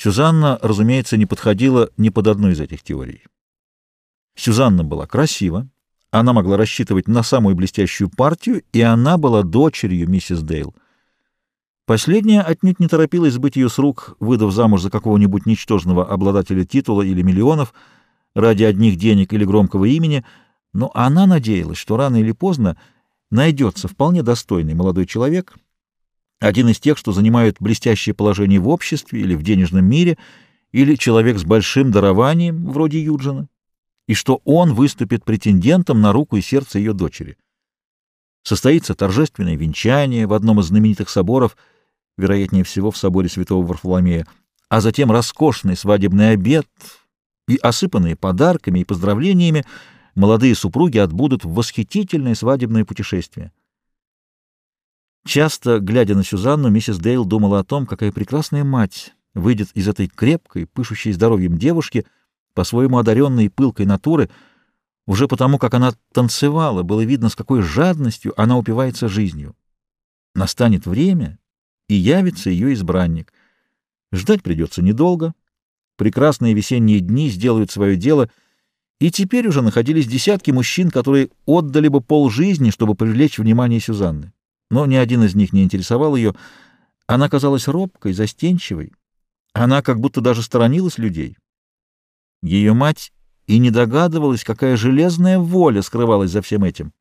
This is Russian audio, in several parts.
Сюзанна, разумеется, не подходила ни под одну из этих теорий. Сюзанна была красива, она могла рассчитывать на самую блестящую партию, и она была дочерью миссис Дейл. Последняя отнюдь не торопилась сбыть ее с рук, выдав замуж за какого-нибудь ничтожного обладателя титула или миллионов ради одних денег или громкого имени, но она надеялась, что рано или поздно найдется вполне достойный молодой человек, один из тех, что занимают блестящее положение в обществе или в денежном мире, или человек с большим дарованием, вроде Юджина, и что он выступит претендентом на руку и сердце ее дочери. Состоится торжественное венчание в одном из знаменитых соборов, вероятнее всего в соборе святого Варфоломея, а затем роскошный свадебный обед и осыпанные подарками и поздравлениями молодые супруги отбудут в восхитительное свадебное путешествие. Часто, глядя на Сюзанну, миссис Дейл думала о том, какая прекрасная мать выйдет из этой крепкой, пышущей здоровьем девушки, по-своему одаренной и пылкой натуры, уже потому, как она танцевала, было видно, с какой жадностью она упивается жизнью. Настанет время, и явится ее избранник. Ждать придется недолго. Прекрасные весенние дни сделают свое дело, и теперь уже находились десятки мужчин, которые отдали бы полжизни, чтобы привлечь внимание Сюзанны но ни один из них не интересовал ее. Она казалась робкой, застенчивой. Она как будто даже сторонилась людей. Ее мать и не догадывалась, какая железная воля скрывалась за всем этим,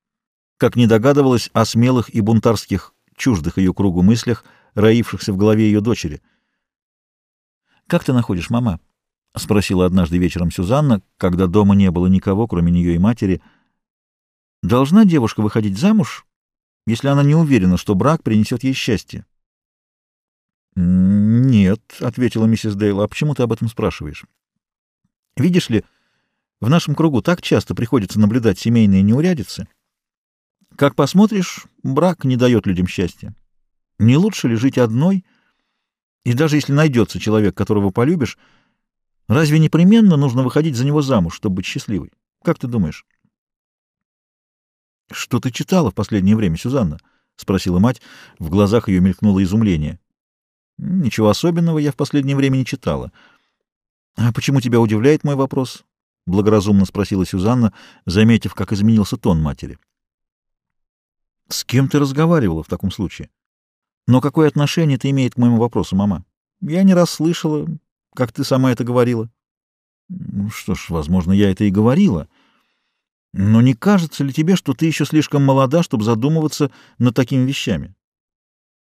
как не догадывалась о смелых и бунтарских, чуждых ее кругу мыслях, роившихся в голове ее дочери. «Как ты находишь, мама?» — спросила однажды вечером Сюзанна, когда дома не было никого, кроме нее и матери. «Должна девушка выходить замуж если она не уверена, что брак принесет ей счастье? «Нет», — ответила миссис Дейл, — «а почему ты об этом спрашиваешь?» «Видишь ли, в нашем кругу так часто приходится наблюдать семейные неурядицы. Как посмотришь, брак не дает людям счастья. Не лучше ли жить одной? И даже если найдется человек, которого полюбишь, разве непременно нужно выходить за него замуж, чтобы быть счастливой? Как ты думаешь?» — Что ты читала в последнее время, Сюзанна? — спросила мать. В глазах ее мелькнуло изумление. — Ничего особенного я в последнее время не читала. — А почему тебя удивляет мой вопрос? — благоразумно спросила Сюзанна, заметив, как изменился тон матери. — С кем ты разговаривала в таком случае? Но какое отношение это имеет к моему вопросу, мама? Я не раз слышала, как ты сама это говорила. — Что ж, возможно, я это и говорила. — но не кажется ли тебе, что ты еще слишком молода, чтобы задумываться над такими вещами?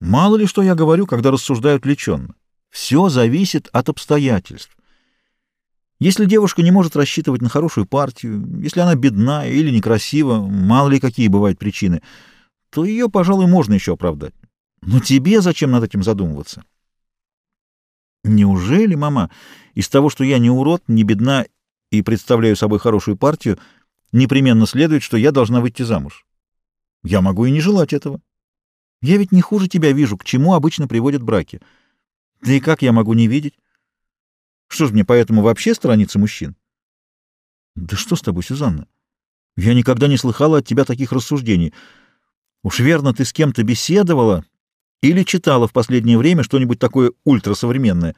Мало ли что я говорю, когда рассуждаю отвлеченно. Все зависит от обстоятельств. Если девушка не может рассчитывать на хорошую партию, если она бедна или некрасива, мало ли какие бывают причины, то ее, пожалуй, можно еще оправдать. Но тебе зачем над этим задумываться? Неужели, мама, из того, что я не урод, не бедна и представляю собой хорошую партию, непременно следует, что я должна выйти замуж. Я могу и не желать этого. Я ведь не хуже тебя вижу, к чему обычно приводят браки. Да и как я могу не видеть? Что ж мне поэтому вообще сторониться мужчин? Да что с тобой, Сюзанна? Я никогда не слыхала от тебя таких рассуждений. Уж верно, ты с кем-то беседовала или читала в последнее время что-нибудь такое ультрасовременное.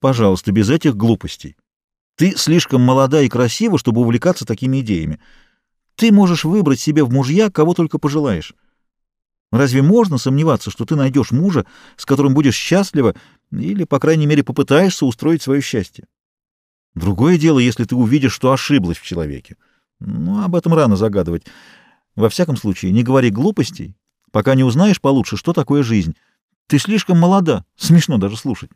Пожалуйста, без этих глупостей. Ты слишком молода и красива, чтобы увлекаться такими идеями. Ты можешь выбрать себе в мужья, кого только пожелаешь. Разве можно сомневаться, что ты найдешь мужа, с которым будешь счастлива или, по крайней мере, попытаешься устроить свое счастье? Другое дело, если ты увидишь, что ошиблась в человеке. Ну, об этом рано загадывать. Во всяком случае, не говори глупостей, пока не узнаешь получше, что такое жизнь. Ты слишком молода, смешно даже слушать.